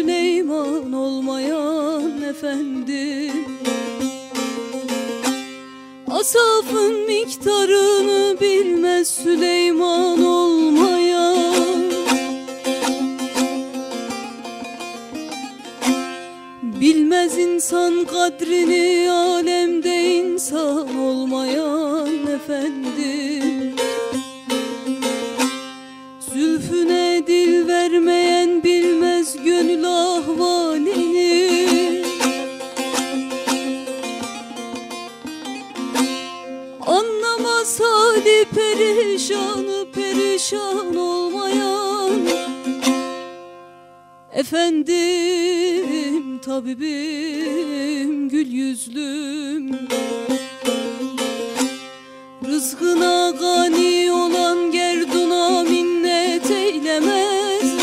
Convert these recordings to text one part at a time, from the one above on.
Süleyman olmayan efendim. Asafın miktarını bilmez Süleyman olmayan. Bilmez insan kadrini alemde insan olmayan efendim Anlamaz hali perişanı perişan olmayan. Efendim tabibim gül yüzlüm. Rızkına gani olan gerduna minnet eylemez.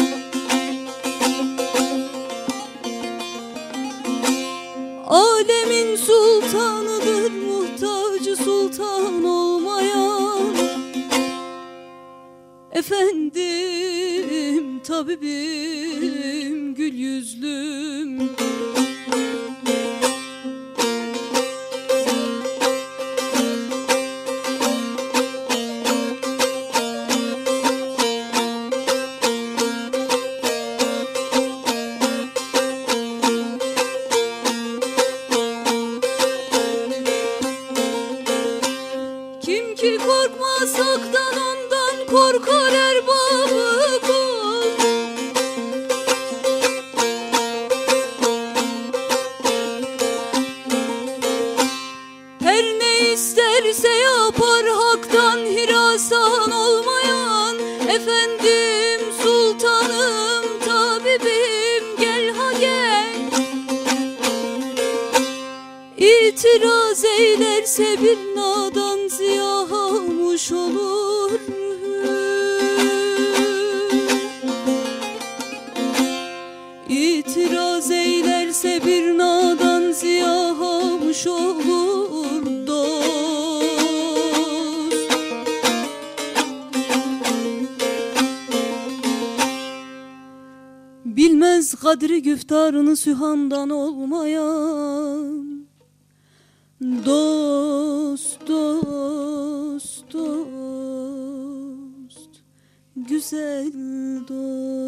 Alemin sultanıdır Efendim tabibim gül yüzlüm. Kim ki korkmaz haktan korkar erbabı Her ne isterse yapar haktan hirasan olmayan. Efendim sultanım tabibim gel ha gel. İtiraz eylerse bir nadan ziyahamuş olur ziyahamuş olur dost. Bilmez kadri güftarını sühandan olmayan Dost, dost, dost, güzel dost